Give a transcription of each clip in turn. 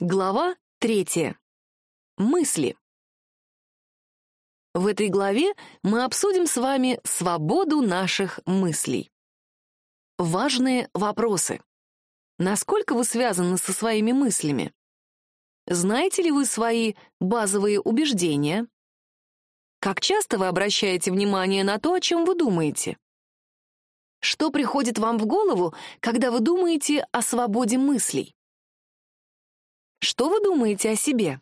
Глава третья. Мысли. В этой главе мы обсудим с вами свободу наших мыслей. Важные вопросы. Насколько вы связаны со своими мыслями? Знаете ли вы свои базовые убеждения? Как часто вы обращаете внимание на то, о чем вы думаете? Что приходит вам в голову, когда вы думаете о свободе мыслей? Что вы думаете о себе?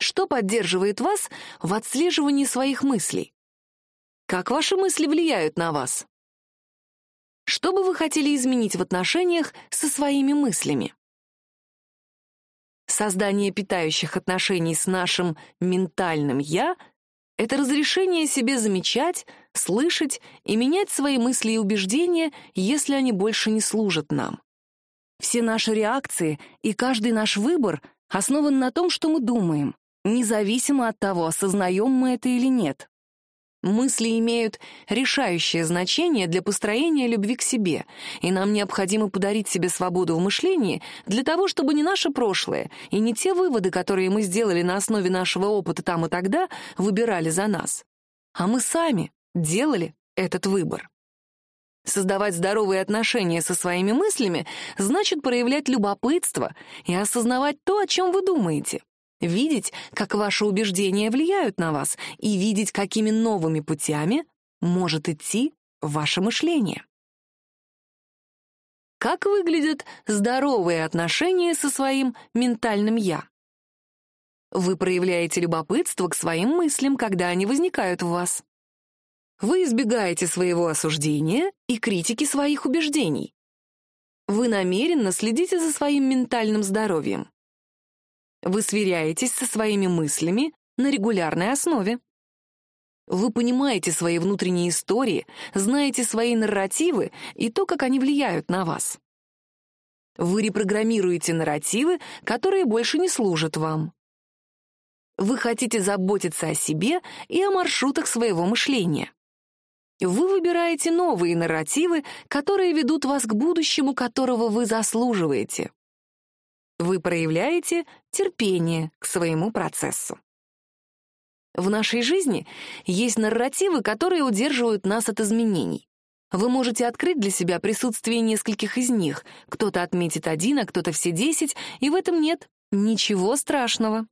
Что поддерживает вас в отслеживании своих мыслей? Как ваши мысли влияют на вас? Что бы вы хотели изменить в отношениях со своими мыслями? Создание питающих отношений с нашим ментальным «я» — это разрешение себе замечать, слышать и менять свои мысли и убеждения, если они больше не служат нам. Все наши реакции и каждый наш выбор основан на том, что мы думаем, независимо от того, осознаем мы это или нет. Мысли имеют решающее значение для построения любви к себе, и нам необходимо подарить себе свободу в мышлении для того, чтобы не наше прошлое и не те выводы, которые мы сделали на основе нашего опыта там и тогда, выбирали за нас, а мы сами делали этот выбор. Создавать здоровые отношения со своими мыслями значит проявлять любопытство и осознавать то, о чем вы думаете. Видеть, как ваши убеждения влияют на вас, и видеть, какими новыми путями может идти ваше мышление. Как выглядят здоровые отношения со своим ментальным «я»? Вы проявляете любопытство к своим мыслям, когда они возникают в вас. Вы избегаете своего осуждения и критики своих убеждений. Вы намеренно следите за своим ментальным здоровьем. Вы сверяетесь со своими мыслями на регулярной основе. Вы понимаете свои внутренние истории, знаете свои нарративы и то, как они влияют на вас. Вы репрограммируете нарративы, которые больше не служат вам. Вы хотите заботиться о себе и о маршрутах своего мышления. Вы выбираете новые нарративы, которые ведут вас к будущему, которого вы заслуживаете. Вы проявляете терпение к своему процессу. В нашей жизни есть нарративы, которые удерживают нас от изменений. Вы можете открыть для себя присутствие нескольких из них. Кто-то отметит один, а кто-то все десять, и в этом нет ничего страшного.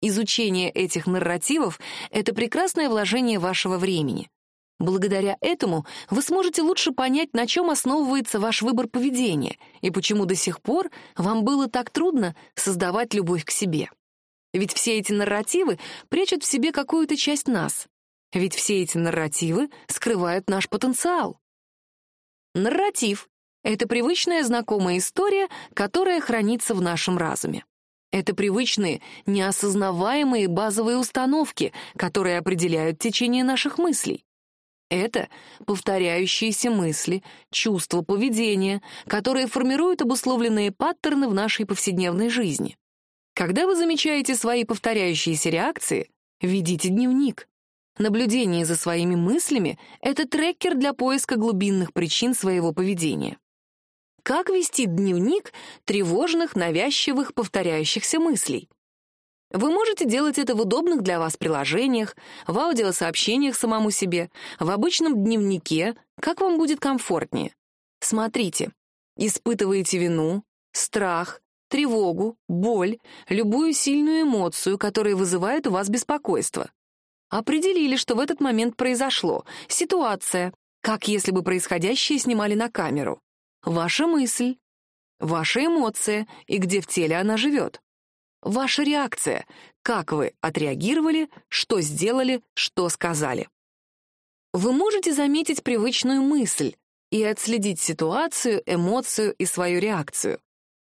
Изучение этих нарративов — это прекрасное вложение вашего времени. Благодаря этому вы сможете лучше понять, на чем основывается ваш выбор поведения и почему до сих пор вам было так трудно создавать любовь к себе. Ведь все эти нарративы прячут в себе какую-то часть нас. Ведь все эти нарративы скрывают наш потенциал. Нарратив — это привычная знакомая история, которая хранится в нашем разуме. Это привычные, неосознаваемые базовые установки, которые определяют течение наших мыслей. Это повторяющиеся мысли, чувства, поведения, которые формируют обусловленные паттерны в нашей повседневной жизни. Когда вы замечаете свои повторяющиеся реакции, ведите дневник. Наблюдение за своими мыслями — это трекер для поиска глубинных причин своего поведения. Как вести дневник тревожных, навязчивых, повторяющихся мыслей? Вы можете делать это в удобных для вас приложениях, в аудиосообщениях самому себе, в обычном дневнике, как вам будет комфортнее. Смотрите, испытываете вину, страх, тревогу, боль, любую сильную эмоцию, которая вызывает у вас беспокойство. Определили, что в этот момент произошло. Ситуация, как если бы происходящее снимали на камеру. Ваша мысль, ваша эмоция и где в теле она живет. Ваша реакция. Как вы отреагировали, что сделали, что сказали. Вы можете заметить привычную мысль и отследить ситуацию, эмоцию и свою реакцию.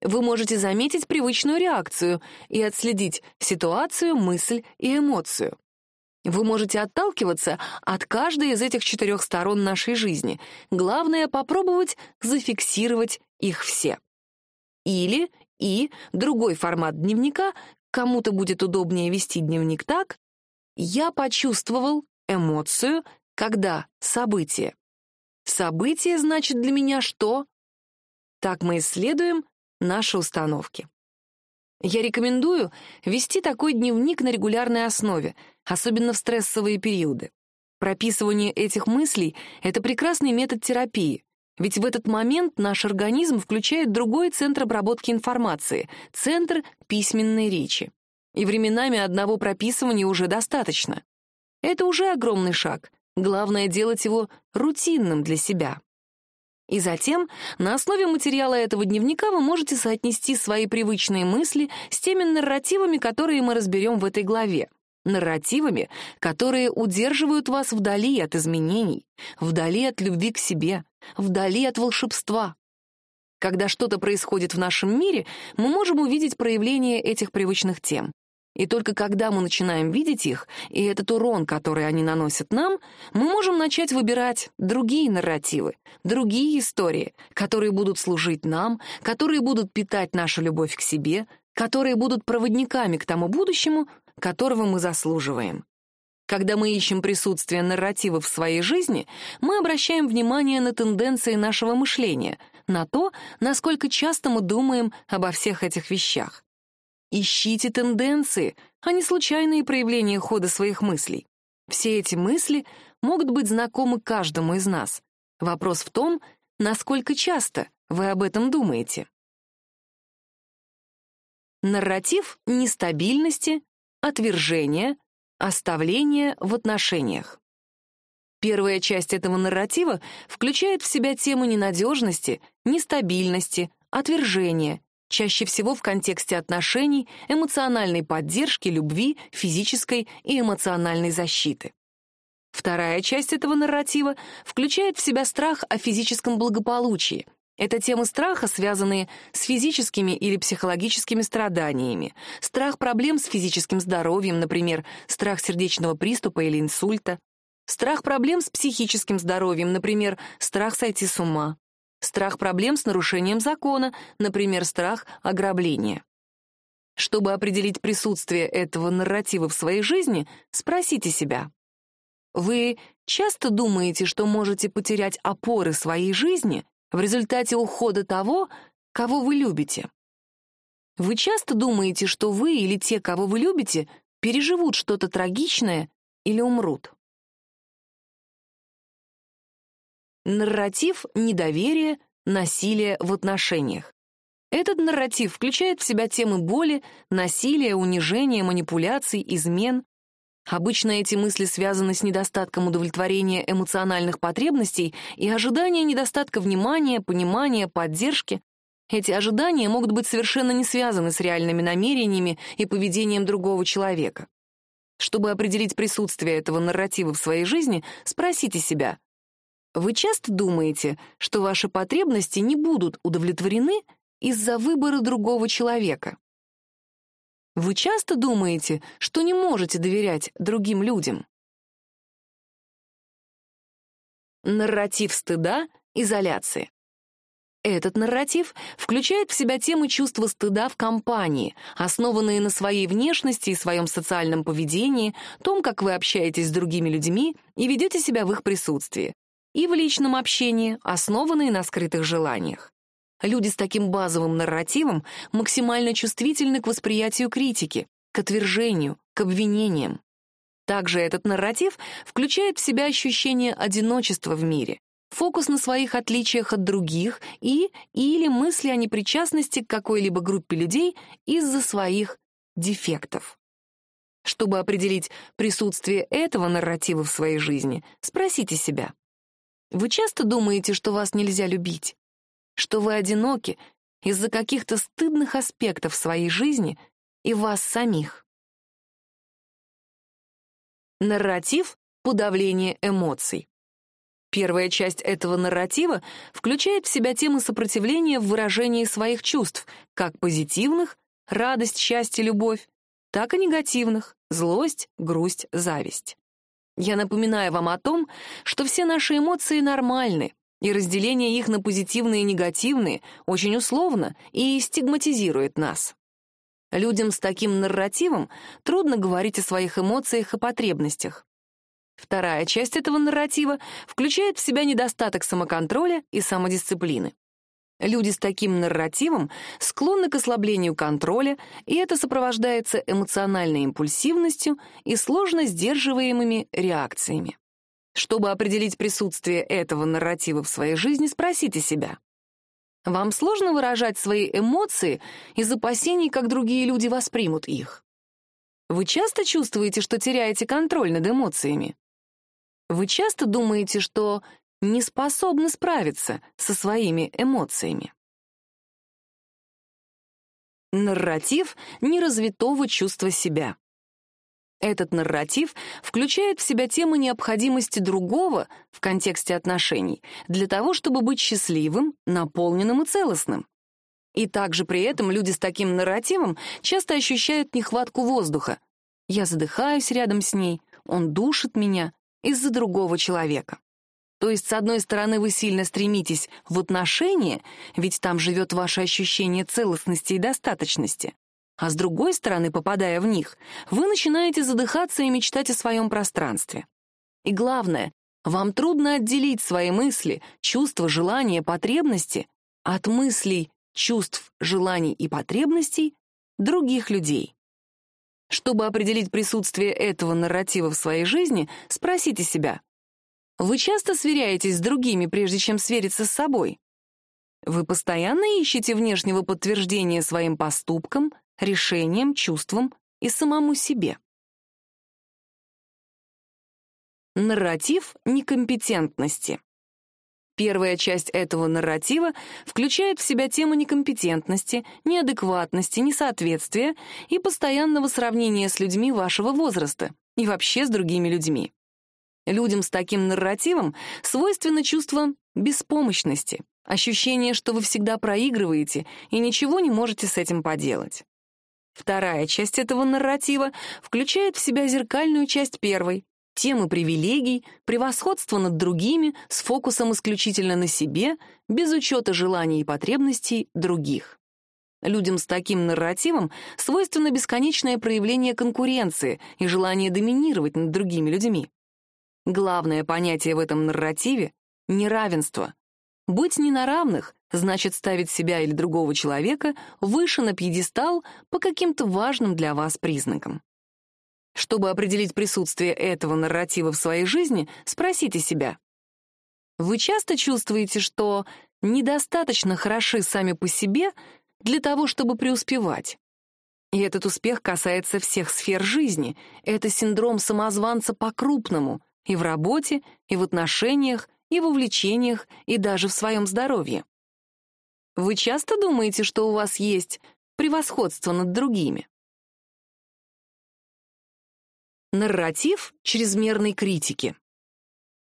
Вы можете заметить привычную реакцию и отследить ситуацию, мысль и эмоцию. Вы можете отталкиваться от каждой из этих четырех сторон нашей жизни. Главное — попробовать зафиксировать их все. Или и другой формат дневника, кому-то будет удобнее вести дневник так, я почувствовал эмоцию, когда событие. Событие значит для меня что? Так мы исследуем наши установки. Я рекомендую вести такой дневник на регулярной основе, особенно в стрессовые периоды. Прописывание этих мыслей — это прекрасный метод терапии, ведь в этот момент наш организм включает другой центр обработки информации — центр письменной речи. И временами одного прописывания уже достаточно. Это уже огромный шаг. Главное — делать его рутинным для себя. И затем, на основе материала этого дневника вы можете соотнести свои привычные мысли с теми нарративами, которые мы разберем в этой главе. Нарративами, которые удерживают вас вдали от изменений, вдали от любви к себе, вдали от волшебства. Когда что-то происходит в нашем мире, мы можем увидеть проявление этих привычных тем. И только когда мы начинаем видеть их, и этот урон, который они наносят нам, мы можем начать выбирать другие нарративы, другие истории, которые будут служить нам, которые будут питать нашу любовь к себе, которые будут проводниками к тому будущему, которого мы заслуживаем. Когда мы ищем присутствие нарративов в своей жизни, мы обращаем внимание на тенденции нашего мышления, на то, насколько часто мы думаем обо всех этих вещах. Ищите тенденции, а не случайные проявления хода своих мыслей. Все эти мысли могут быть знакомы каждому из нас. Вопрос в том, насколько часто вы об этом думаете. Нарратив нестабильности, отвержения, оставления в отношениях. Первая часть этого нарратива включает в себя темы ненадежности, нестабильности, отвержения, чаще всего в контексте отношений, эмоциональной поддержки, любви, физической и эмоциональной защиты. Вторая часть этого нарратива включает в себя страх о физическом благополучии. Это темы страха, связанные с физическими или психологическими страданиями, страх проблем с физическим здоровьем, например, страх сердечного приступа или инсульта, страх проблем с психическим здоровьем, например, страх сойти с ума, страх проблем с нарушением закона, например, страх ограбления. Чтобы определить присутствие этого нарратива в своей жизни, спросите себя. Вы часто думаете, что можете потерять опоры своей жизни в результате ухода того, кого вы любите? Вы часто думаете, что вы или те, кого вы любите, переживут что-то трагичное или умрут? Нарратив недоверия, насилия в отношениях. Этот нарратив включает в себя темы боли, насилия, унижения, манипуляций, измен. Обычно эти мысли связаны с недостатком удовлетворения эмоциональных потребностей и ожидания недостатка внимания, понимания, поддержки. Эти ожидания могут быть совершенно не связаны с реальными намерениями и поведением другого человека. Чтобы определить присутствие этого нарратива в своей жизни, спросите себя, вы часто думаете, что ваши потребности не будут удовлетворены из-за выбора другого человека? Вы часто думаете, что не можете доверять другим людям? Нарратив стыда, изоляции. Этот нарратив включает в себя темы чувства стыда в компании, основанные на своей внешности и своем социальном поведении, том, как вы общаетесь с другими людьми и ведете себя в их присутствии и в личном общении, основанные на скрытых желаниях. Люди с таким базовым нарративом максимально чувствительны к восприятию критики, к отвержению, к обвинениям. Также этот нарратив включает в себя ощущение одиночества в мире, фокус на своих отличиях от других и или мысли о непричастности к какой-либо группе людей из-за своих дефектов. Чтобы определить присутствие этого нарратива в своей жизни, спросите себя, вы часто думаете, что вас нельзя любить? Что вы одиноки из-за каких-то стыдных аспектов своей жизни и вас самих? Нарратив подавления эмоций. Первая часть этого нарратива включает в себя темы сопротивления в выражении своих чувств, как позитивных — радость, счастье, любовь, так и негативных — злость, грусть, зависть. Я напоминаю вам о том, что все наши эмоции нормальны, и разделение их на позитивные и негативные очень условно и стигматизирует нас. Людям с таким нарративом трудно говорить о своих эмоциях и потребностях. Вторая часть этого нарратива включает в себя недостаток самоконтроля и самодисциплины. Люди с таким нарративом склонны к ослаблению контроля, и это сопровождается эмоциональной импульсивностью и сложно сдерживаемыми реакциями. Чтобы определить присутствие этого нарратива в своей жизни, спросите себя. Вам сложно выражать свои эмоции из опасений, как другие люди воспримут их? Вы часто чувствуете, что теряете контроль над эмоциями? Вы часто думаете, что не способны справиться со своими эмоциями. Нарратив неразвитого чувства себя. Этот нарратив включает в себя тему необходимости другого в контексте отношений для того, чтобы быть счастливым, наполненным и целостным. И также при этом люди с таким нарративом часто ощущают нехватку воздуха. Я задыхаюсь рядом с ней, он душит меня из-за другого человека. То есть, с одной стороны, вы сильно стремитесь в отношения, ведь там живет ваше ощущение целостности и достаточности. А с другой стороны, попадая в них, вы начинаете задыхаться и мечтать о своем пространстве. И главное, вам трудно отделить свои мысли, чувства, желания, потребности от мыслей, чувств, желаний и потребностей других людей. Чтобы определить присутствие этого нарратива в своей жизни, спросите себя, вы часто сверяетесь с другими, прежде чем свериться с собой? Вы постоянно ищете внешнего подтверждения своим поступкам, решениям, чувствам и самому себе. Нарратив некомпетентности. Первая часть этого нарратива включает в себя тему некомпетентности, неадекватности, несоответствия и постоянного сравнения с людьми вашего возраста и вообще с другими людьми. Людям с таким нарративом свойственно чувство беспомощности, ощущение, что вы всегда проигрываете и ничего не можете с этим поделать. Вторая часть этого нарратива включает в себя зеркальную часть первой, темы привилегий, превосходства над другими с фокусом исключительно на себе, без учета желаний и потребностей других. Людям с таким нарративом свойственно бесконечное проявление конкуренции и желание доминировать над другими людьми. Главное понятие в этом нарративе — неравенство. Быть не на равных значит ставить себя или другого человека выше на пьедестал по каким-то важным для вас признакам. Чтобы определить присутствие этого нарратива в своей жизни, спросите себя. Вы часто чувствуете, что недостаточно хороши сами по себе для того, чтобы преуспевать? И этот успех касается всех сфер жизни. Это синдром самозванца по-крупному, и в работе, и в отношениях, и в увлечениях, и даже в своем здоровье. Вы часто думаете, что у вас есть превосходство над другими? Нарратив чрезмерной критики.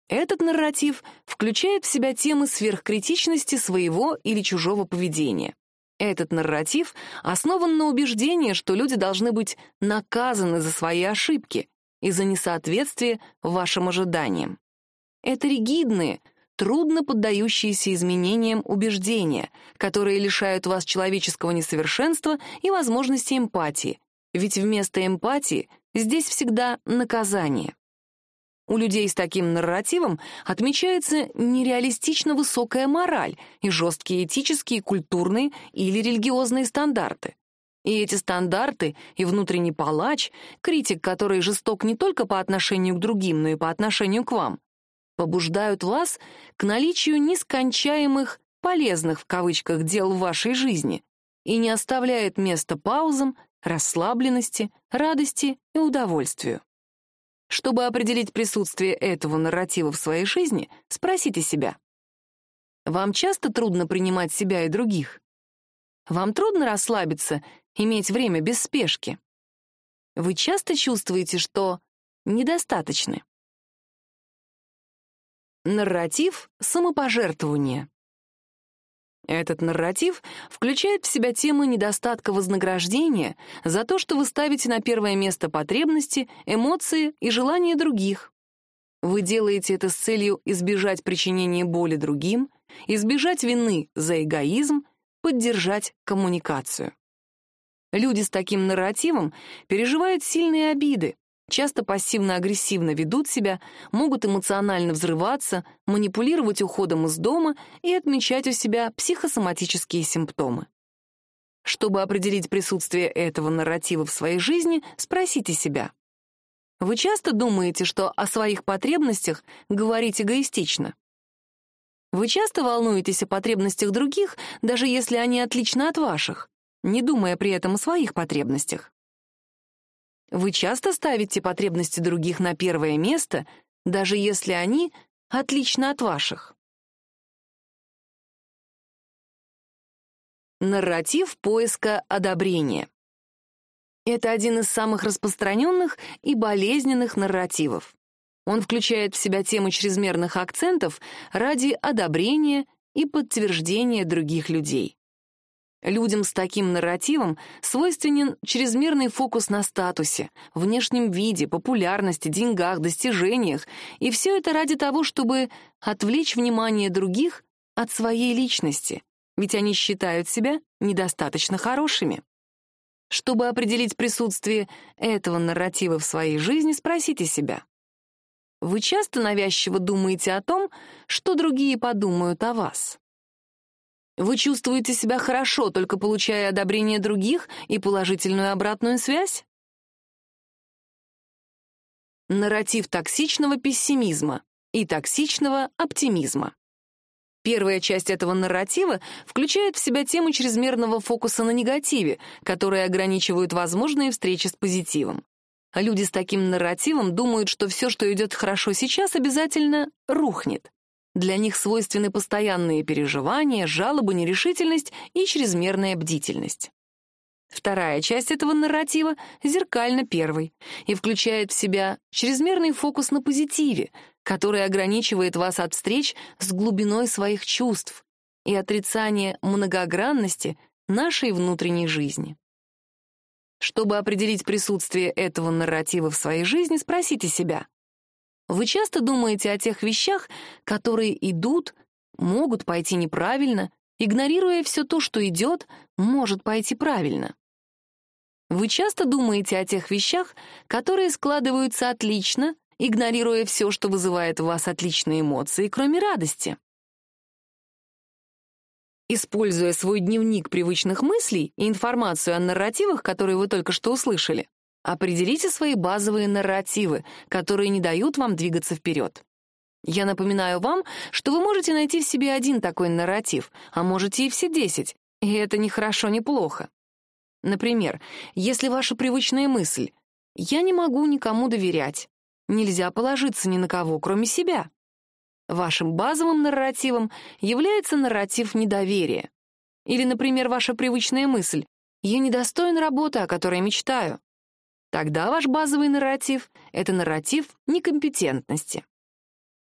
Этот нарратив включает в себя темы сверхкритичности своего или чужого поведения. Этот нарратив основан на убеждении, что люди должны быть наказаны за свои ошибки, из-за несоответствия вашим ожиданиям. Это ригидные, трудно поддающиеся изменениям убеждения, которые лишают вас человеческого несовершенства и возможности эмпатии, ведь вместо эмпатии здесь всегда наказание. У людей с таким нарративом отмечается нереалистично высокая мораль и жесткие этические, культурные или религиозные стандарты. И эти стандарты и внутренний палач, критик, который жесток не только по отношению к другим, но и по отношению к вам, побуждают вас к наличию нескончаемых «полезных» в кавычках дел в вашей жизни и не оставляет места паузам, расслабленности, радости и удовольствию. Чтобы определить присутствие этого нарратива в своей жизни, спросите себя. Вам часто трудно принимать себя и других? Вам трудно расслабиться иметь время без спешки. Вы часто чувствуете, что недостаточны. Нарратив самопожертвования. Этот нарратив включает в себя тему недостатка вознаграждения за то, что вы ставите на первое место потребности, эмоции и желания других. Вы делаете это с целью избежать причинения боли другим, избежать вины за эгоизм, поддержать коммуникацию. Люди с таким нарративом переживают сильные обиды, часто пассивно-агрессивно ведут себя, могут эмоционально взрываться, манипулировать уходом из дома и отмечать у себя психосоматические симптомы. Чтобы определить присутствие этого нарратива в своей жизни, спросите себя. Вы часто думаете, что о своих потребностях говорить эгоистично? Вы часто волнуетесь о потребностях других, даже если они отличны от ваших, не думая при этом о своих потребностях? Вы часто ставите потребности других на первое место, даже если они отличны от ваших? Нарратив поиска одобрения. Это один из самых распространенных и болезненных нарративов. Он включает в себя тему чрезмерных акцентов ради одобрения и подтверждения других людей. Людям с таким нарративом свойственен чрезмерный фокус на статусе, внешнем виде, популярности, деньгах, достижениях, и все это ради того, чтобы отвлечь внимание других от своей личности, ведь они считают себя недостаточно хорошими. Чтобы определить присутствие этого нарратива в своей жизни, спросите себя. Вы часто навязчиво думаете о том, что другие подумают о вас? Вы чувствуете себя хорошо, только получая одобрение других и положительную обратную связь? Нарратив токсичного пессимизма и токсичного оптимизма. Первая часть этого нарратива включает в себя тему чрезмерного фокуса на негативе, которые ограничивают возможные встречи с позитивом. Люди с таким нарративом думают, что все, что идет хорошо сейчас, обязательно рухнет. Для них свойственны постоянные переживания, жалобы, нерешительность и чрезмерная бдительность. Вторая часть этого нарратива зеркально первой и включает в себя чрезмерный фокус на позитиве, который ограничивает вас от встреч с глубиной своих чувств и отрицание многогранности нашей внутренней жизни. Чтобы определить присутствие этого нарратива в своей жизни, спросите себя. Вы часто думаете о тех вещах, которые идут, могут пойти неправильно, игнорируя все то, что идет, может пойти правильно. Вы часто думаете о тех вещах, которые складываются отлично, игнорируя все, что вызывает в вас отличные эмоции, кроме радости. Используя свой дневник привычных мыслей и информацию о нарративах, которые вы только что услышали, определите свои базовые нарративы, которые не дают вам двигаться вперед. Я напоминаю вам, что вы можете найти в себе один такой нарратив, а можете и все десять, и это ни хорошо, ни плохо. Например, если ваша привычная мысль «я не могу никому доверять», Нельзя положиться ни на кого, кроме себя. Вашим базовым нарративом является нарратив недоверия. Или, например, ваша привычная мысль «я недостоин работы, о которой мечтаю». Тогда ваш базовый нарратив — это нарратив некомпетентности.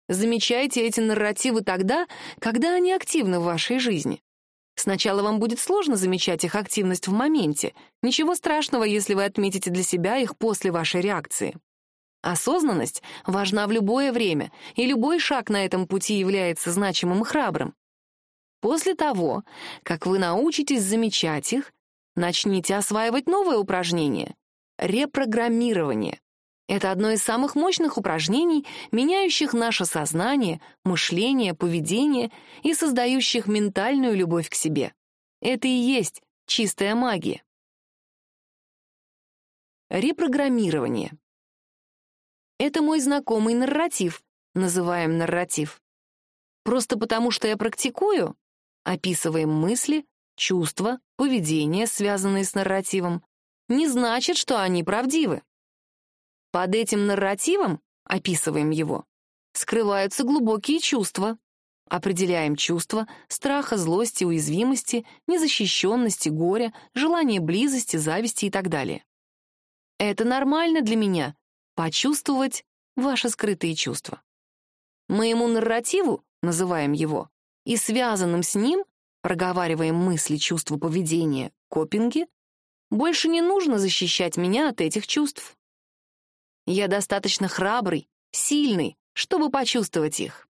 Замечайте эти нарративы тогда, когда они активны в вашей жизни. Сначала вам будет сложно замечать их активность в моменте. Ничего страшного, если вы отметите для себя их после вашей реакции. Осознанность важна в любое время, и любой шаг на этом пути является значимым и храбрым. После того, как вы научитесь замечать их, начните осваивать новое упражнение — репрограммирование. Это одно из самых мощных упражнений, меняющих наше сознание, мышление, поведение и создающих ментальную любовь к себе. Это и есть чистая магия. Репрограммирование. Это мой знакомый нарратив, называем нарратив. Просто потому, что я практикую, описываем мысли, чувства, поведение, связанные с нарративом, не значит, что они правдивы. Под этим нарративом, описываем его, скрываются глубокие чувства. Определяем чувства страха, злости, уязвимости, незащищенности, горя, желания близости, зависти и так далее. Это нормально для меня, почувствовать ваши скрытые чувства. Моему нарративу, называем его, и связанным с ним, проговариваем мысли, чувства, поведения, копинги, больше не нужно защищать меня от этих чувств. Я достаточно храбрый, сильный, чтобы почувствовать их.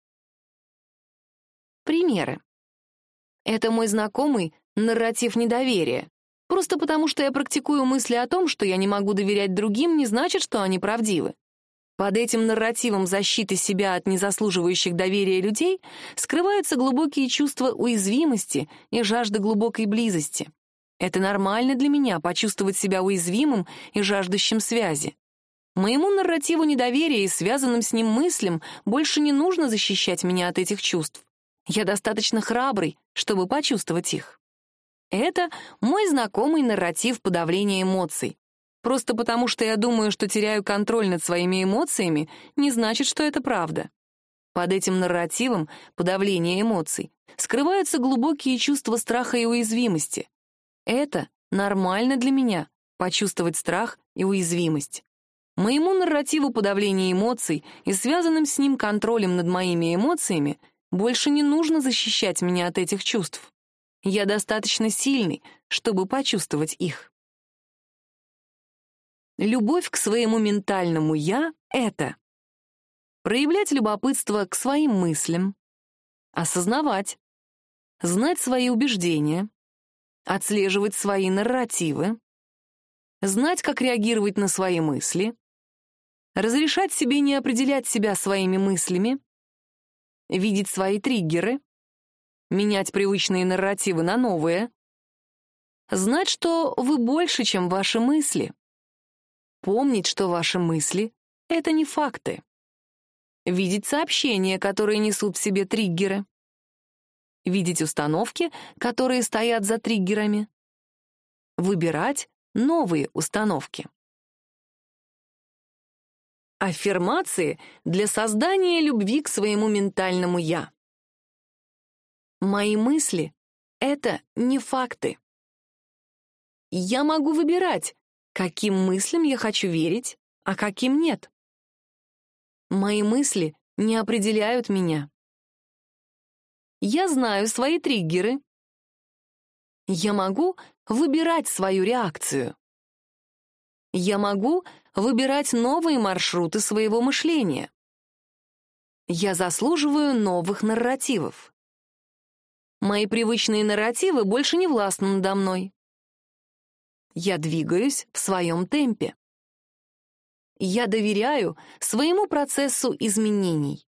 Примеры. Это мой знакомый нарратив недоверия. Просто потому, что я практикую мысли о том, что я не могу доверять другим, не значит, что они правдивы. Под этим нарративом защиты себя от незаслуживающих доверия людей скрываются глубокие чувства уязвимости и жажда глубокой близости. Это нормально для меня — почувствовать себя уязвимым и жаждущим связи. Моему нарративу недоверия и связанным с ним мыслям больше не нужно защищать меня от этих чувств. Я достаточно храбрый, чтобы почувствовать их. Это мой знакомый нарратив подавления эмоций. Просто потому, что я думаю, что теряю контроль над своими эмоциями, не значит, что это правда. Под этим нарративом подавления эмоций скрываются глубокие чувства страха и уязвимости. Это нормально для меня — почувствовать страх и уязвимость. Моему нарративу подавления эмоций и связанным с ним контролем над моими эмоциями больше не нужно защищать меня от этих чувств. Я достаточно сильный, чтобы почувствовать их. Любовь к своему ментальному «я» — это проявлять любопытство к своим мыслям, осознавать, знать свои убеждения, отслеживать свои нарративы, знать, как реагировать на свои мысли, разрешать себе не определять себя своими мыслями, видеть свои триггеры, менять привычные нарративы на новые, знать, что вы больше, чем ваши мысли, Помнить, что ваши мысли — это не факты. Видеть сообщения, которые несут в себе триггеры. Видеть установки, которые стоят за триггерами. Выбирать новые установки. Аффирмации для создания любви к своему ментальному «я». Мои мысли — это не факты. Я могу выбирать, каким мыслям я хочу верить, а каким нет. Мои мысли не определяют меня. Я знаю свои триггеры. Я могу выбирать свою реакцию. Я могу выбирать новые маршруты своего мышления. Я заслуживаю новых нарративов. Мои привычные нарративы больше не властны надо мной. Я двигаюсь в своем темпе. Я доверяю своему процессу изменений.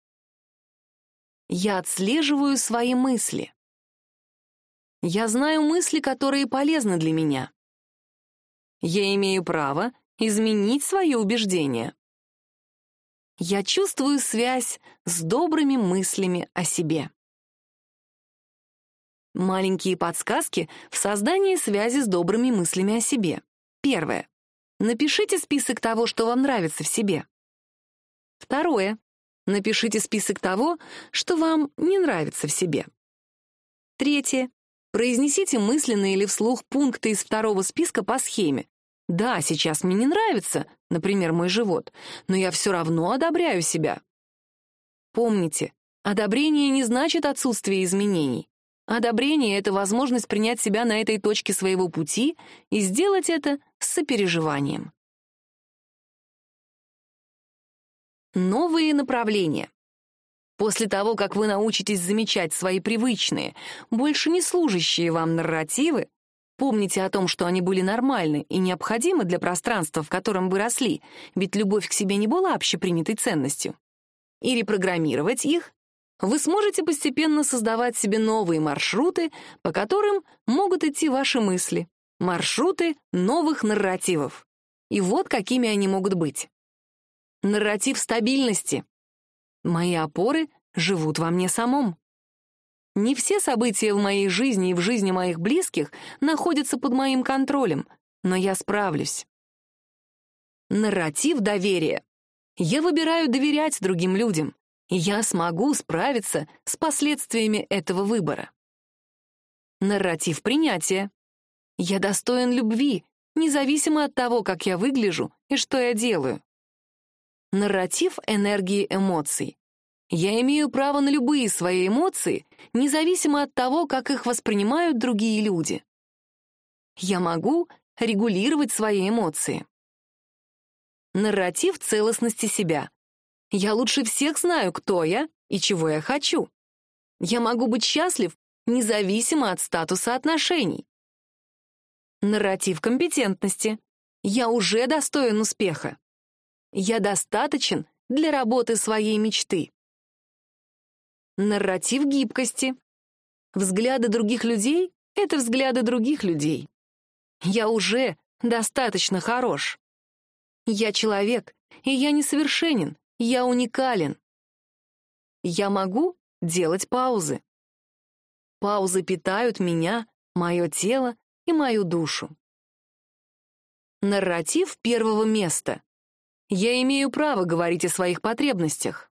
Я отслеживаю свои мысли. Я знаю мысли, которые полезны для меня. Я имею право изменить свои убеждения. Я чувствую связь с добрыми мыслями о себе. Маленькие подсказки в создании связи с добрыми мыслями о себе. Первое. Напишите список того, что вам нравится в себе. Второе. Напишите список того, что вам не нравится в себе. Третье. Произнесите мысленно или вслух пункты из второго списка по схеме. Да, сейчас мне не нравится, например, мой живот, но я все равно одобряю себя. Помните, одобрение не значит отсутствие изменений. Одобрение — это возможность принять себя на этой точке своего пути и сделать это с сопереживанием. Новые направления. После того, как вы научитесь замечать свои привычные, больше не служащие вам нарративы, помните о том, что они были нормальны и необходимы для пространства, в котором вы росли, ведь любовь к себе не была общепринятой ценностью, и репрограммировать их, вы сможете постепенно создавать себе новые маршруты, по которым могут идти ваши мысли. Маршруты новых нарративов. И вот какими они могут быть. Нарратив стабильности. Мои опоры живут во мне самом. Не все события в моей жизни и в жизни моих близких находятся под моим контролем, но я справлюсь. Нарратив доверия. Я выбираю доверять другим людям и я смогу справиться с последствиями этого выбора. Нарратив принятия. Я достоин любви, независимо от того, как я выгляжу и что я делаю. Нарратив энергии эмоций. Я имею право на любые свои эмоции, независимо от того, как их воспринимают другие люди. Я могу регулировать свои эмоции. Нарратив целостности себя. Я лучше всех знаю, кто я и чего я хочу. Я могу быть счастлив независимо от статуса отношений. Нарратив компетентности. Я уже достоин успеха. Я достаточен для работы своей мечты. Нарратив гибкости. Взгляды других людей — это взгляды других людей. Я уже достаточно хорош. Я человек, и я несовершенен, я уникален. Я могу делать паузы. Паузы питают меня, мое тело и мою душу. Нарратив первого места. Я имею право говорить о своих потребностях.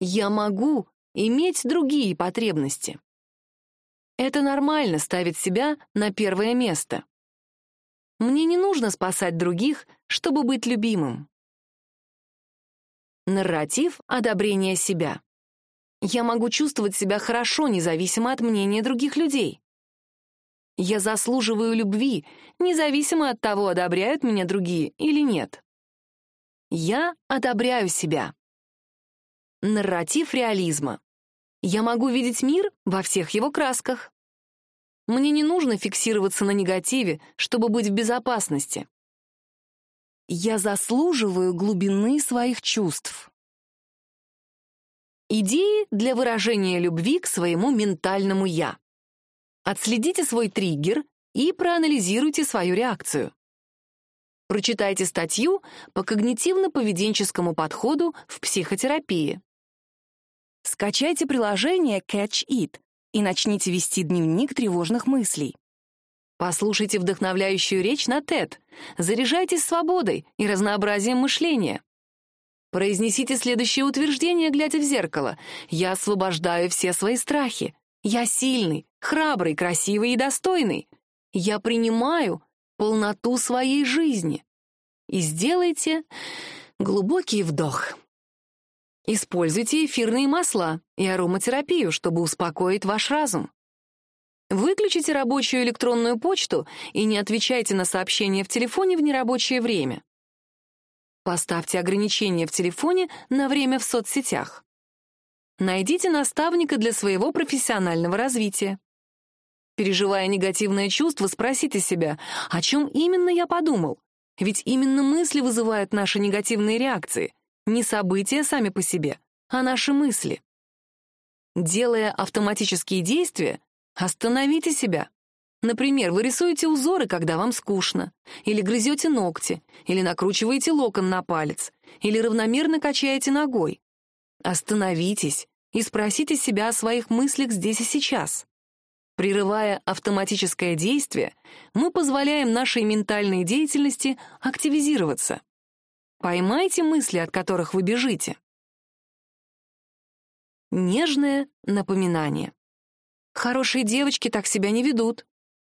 Я могу иметь другие потребности. Это нормально ставить себя на первое место. Мне не нужно спасать других, чтобы быть любимым. Нарратив одобрения себя. Я могу чувствовать себя хорошо, независимо от мнения других людей. Я заслуживаю любви, независимо от того, одобряют меня другие или нет. Я одобряю себя. Нарратив реализма. Я могу видеть мир во всех его красках. Мне не нужно фиксироваться на негативе, чтобы быть в безопасности. Я заслуживаю глубины своих чувств. Идеи для выражения любви к своему ментальному «я». Отследите свой триггер и проанализируйте свою реакцию. Прочитайте статью по когнитивно-поведенческому подходу в психотерапии. Скачайте приложение Catch It и начните вести дневник тревожных мыслей. Послушайте вдохновляющую речь на TED, заряжайтесь свободой и разнообразием мышления. Произнесите следующее утверждение, глядя в зеркало. «Я освобождаю все свои страхи. Я сильный, храбрый, красивый и достойный. Я принимаю полноту своей жизни». И сделайте глубокий вдох. Используйте эфирные масла и ароматерапию, чтобы успокоить ваш разум. Выключите рабочую электронную почту и не отвечайте на сообщения в телефоне в нерабочее время. Поставьте ограничения в телефоне на время в соцсетях. Найдите наставника для своего профессионального развития. Переживая негативное чувство, спросите себя, о чем именно я подумал? Ведь именно мысли вызывают наши негативные реакции. Не события сами по себе, а наши мысли. Делая автоматические действия, остановите себя. Например, вы рисуете узоры, когда вам скучно, или грызете ногти, или накручиваете локон на палец, или равномерно качаете ногой. Остановитесь и спросите себя о своих мыслях здесь и сейчас. Прерывая автоматическое действие, мы позволяем нашей ментальной деятельности активизироваться. Поймайте мысли, от которых вы бежите. Нежное напоминание. Хорошие девочки так себя не ведут.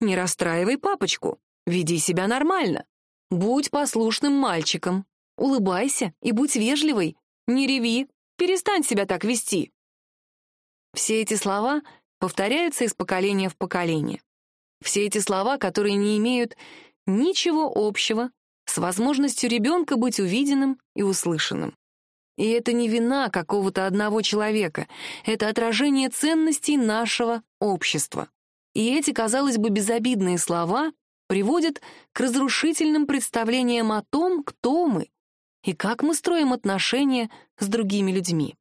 Не расстраивай папочку. Веди себя нормально. Будь послушным мальчиком. Улыбайся и будь вежливой. Не реви. Перестань себя так вести. Все эти слова повторяются из поколения в поколение. Все эти слова, которые не имеют ничего общего с возможностью ребенка быть увиденным и услышанным. И это не вина какого-то одного человека, это отражение ценностей нашего общества. И эти, казалось бы, безобидные слова приводят к разрушительным представлениям о том, кто мы и как мы строим отношения с другими людьми.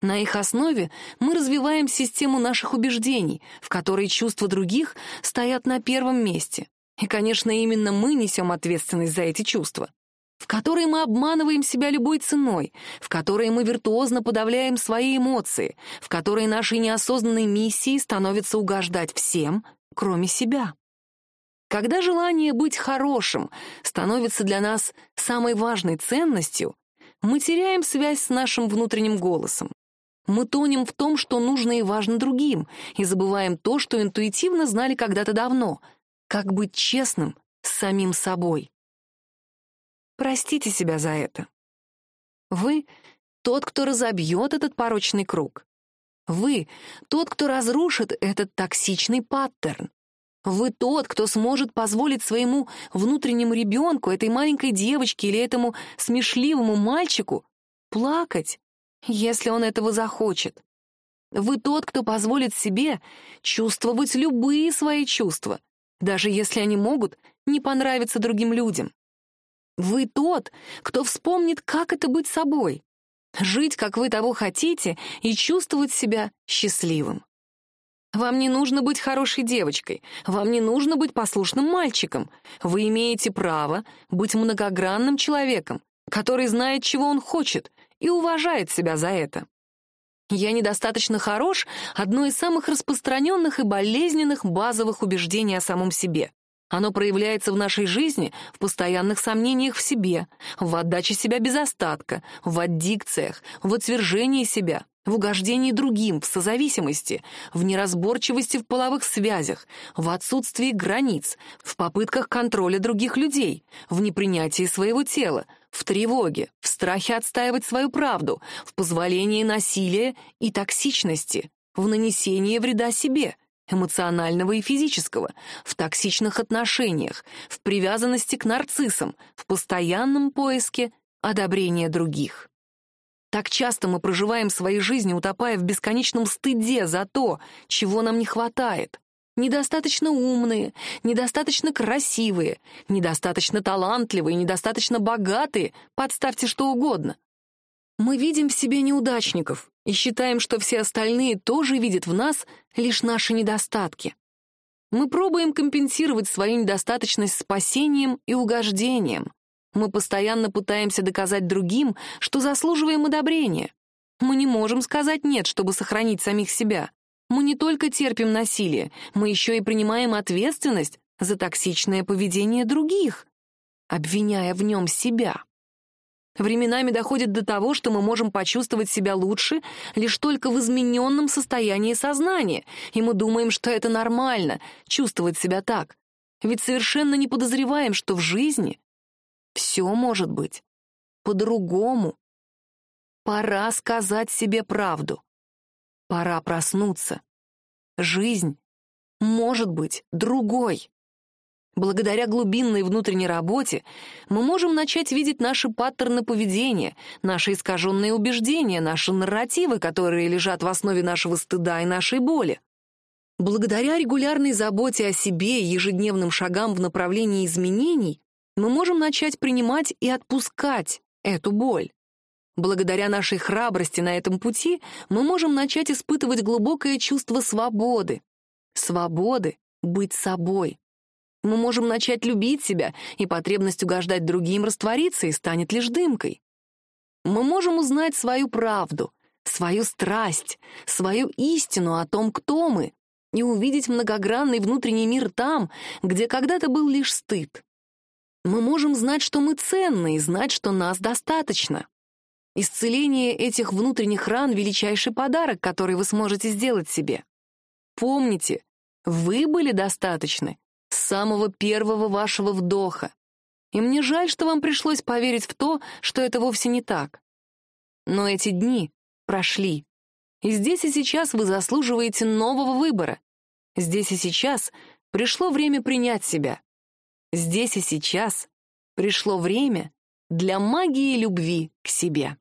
На их основе мы развиваем систему наших убеждений, в которой чувства других стоят на первом месте, и, конечно, именно мы несем ответственность за эти чувства, в которой мы обманываем себя любой ценой, в которой мы виртуозно подавляем свои эмоции, в которой нашей неосознанной миссией становится угождать всем, кроме себя. Когда желание быть хорошим становится для нас самой важной ценностью, мы теряем связь с нашим внутренним голосом. Мы тонем в том, что нужно и важно другим, и забываем то, что интуитивно знали когда-то давно — как быть честным с самим собой. Простите себя за это. Вы — тот, кто разобьет этот порочный круг. Вы — тот, кто разрушит этот токсичный паттерн. Вы тот, кто сможет позволить своему внутреннему ребенку, этой маленькой девочке или этому смешливому мальчику плакать, если он этого захочет. Вы тот, кто позволит себе чувствовать любые свои чувства, даже если они могут не понравиться другим людям. Вы тот, кто вспомнит, как это быть собой, жить, как вы того хотите, и чувствовать себя счастливым. Вам не нужно быть хорошей девочкой, вам не нужно быть послушным мальчиком. Вы имеете право быть многогранным человеком, который знает, чего он хочет, и уважает себя за это. «Я недостаточно хорош» — одно из самых распространенных и болезненных базовых убеждений о самом себе. Оно проявляется в нашей жизни в постоянных сомнениях в себе, в отдаче себя без остатка, в аддикциях, в отвержении себя, в угождении другим, в созависимости, в неразборчивости в половых связях, в отсутствии границ, в попытках контроля других людей, в непринятии своего тела, в тревоге, в страхе отстаивать свою правду, в позволении насилия и токсичности, в нанесении вреда себе — эмоционального и физического, в токсичных отношениях, в привязанности к нарциссам, в постоянном поиске одобрения других. Так часто мы проживаем свои жизни, утопая в бесконечном стыде за то, чего нам не хватает. Недостаточно умные, недостаточно красивые, недостаточно талантливые, недостаточно богатые, подставьте что угодно. Мы видим в себе неудачников и считаем, что все остальные тоже видят в нас лишь наши недостатки. Мы пробуем компенсировать свою недостаточность спасением и угождением. Мы постоянно пытаемся доказать другим, что заслуживаем одобрения. Мы не можем сказать «нет», чтобы сохранить самих себя. Мы не только терпим насилие, мы еще и принимаем ответственность за токсичное поведение других, обвиняя в нем себя. Временами доходит до того, что мы можем почувствовать себя лучше лишь только в измененном состоянии сознания, и мы думаем, что это нормально — чувствовать себя так. Ведь совершенно не подозреваем, что в жизни все может быть по-другому. Пора сказать себе правду. Пора проснуться. Жизнь может быть другой. Благодаря глубинной внутренней работе мы можем начать видеть наши паттерны поведения, наши искаженные убеждения, наши нарративы, которые лежат в основе нашего стыда и нашей боли. Благодаря регулярной заботе о себе и ежедневным шагам в направлении изменений мы можем начать принимать и отпускать эту боль. Благодаря нашей храбрости на этом пути мы можем начать испытывать глубокое чувство свободы. Свободы быть собой. Мы можем начать любить себя, и потребность угождать другим растворится и станет лишь дымкой. Мы можем узнать свою правду, свою страсть, свою истину о том, кто мы, и увидеть многогранный внутренний мир там, где когда-то был лишь стыд. Мы можем знать, что мы ценны, и знать, что нас достаточно. Исцеление этих внутренних ран — величайший подарок, который вы сможете сделать себе. Помните, вы были достаточны, с самого первого вашего вдоха. И мне жаль, что вам пришлось поверить в то, что это вовсе не так. Но эти дни прошли. И здесь и сейчас вы заслуживаете нового выбора. Здесь и сейчас пришло время принять себя. Здесь и сейчас пришло время для магии любви к себе.